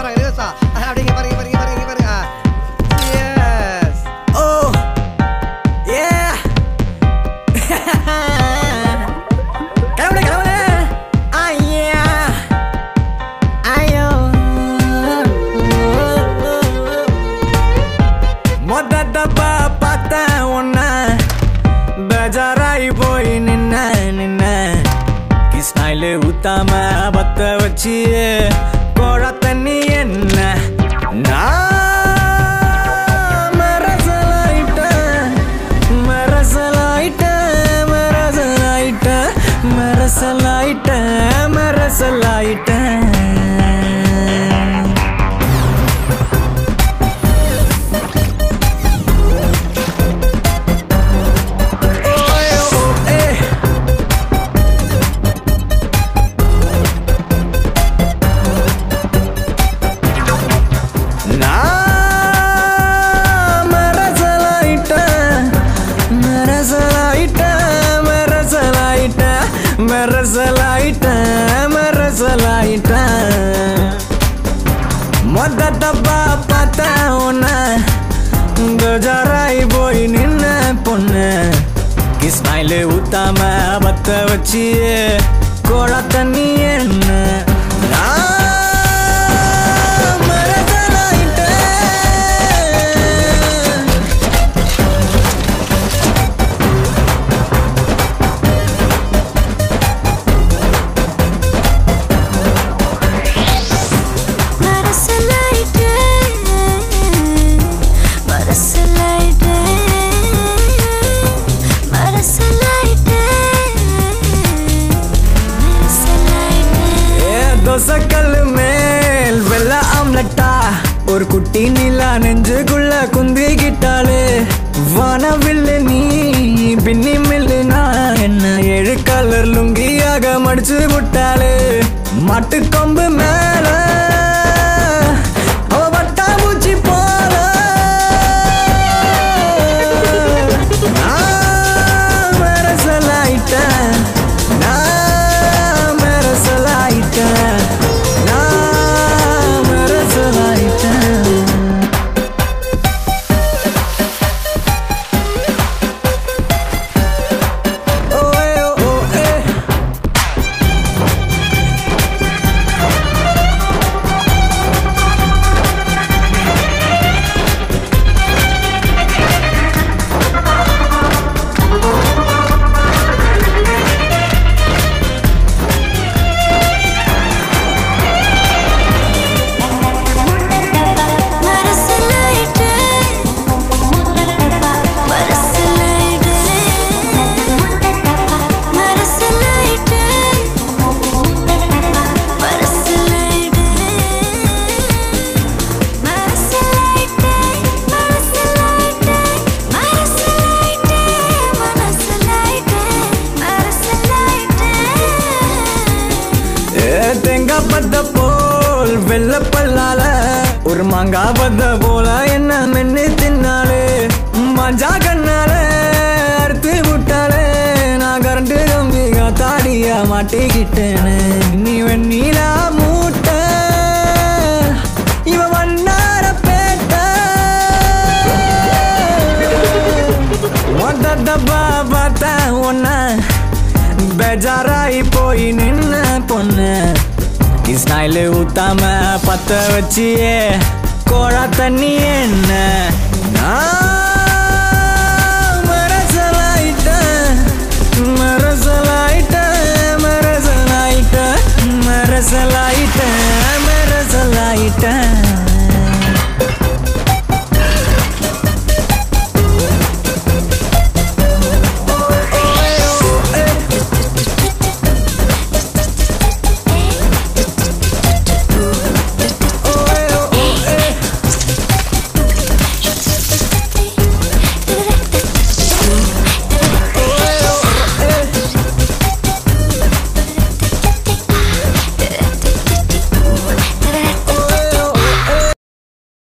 orang dewasa style ಉತ್ತಮ ಬತ್ತ ವಚ್ಚಿಯೇ ಕೊಡತನ್ನಿ ஆயிட்ட பொண்ணு. கிஸ்மாயில ஊத்தாம பத்த வச்சு கோழா தண்ணி என்ன? தோசைக்கல் மேல் வெள்ள ஆம்லட்டா. ஒரு குட்டி நிலா நெஞ்சுக்குள்ள குந்திக்கிட்டாளே. வானவில்லு நீ பின்னி மில்லுனா என்ன ஏழு கலர் லுங்கியாக மடிச்சு விட்டாளே. மாட்டுக்கொம்பு மேலே தேங்காய் பத்த போல் வெள்ள பல்லால ஒரு மாங்காய் பத்த போல என்ன மென்னு தின்னாலே மஞ்சா கண்ணால அறுத்து விட்டாலே நான் கரண்டு கம்பி தாடியா மாட்டிக்கிட்டேனே. நீ வெண்ணீலா மூட்டை இவ வண்ணார பேட்ட. மொத்த பார்த்தேன் உன்ன பேஜாராய் போய் நின்ன பொண்ணு. ஸ்டைலு ஊத்தாம பத்த வச்சியே கோழா தண்ணி என்ன?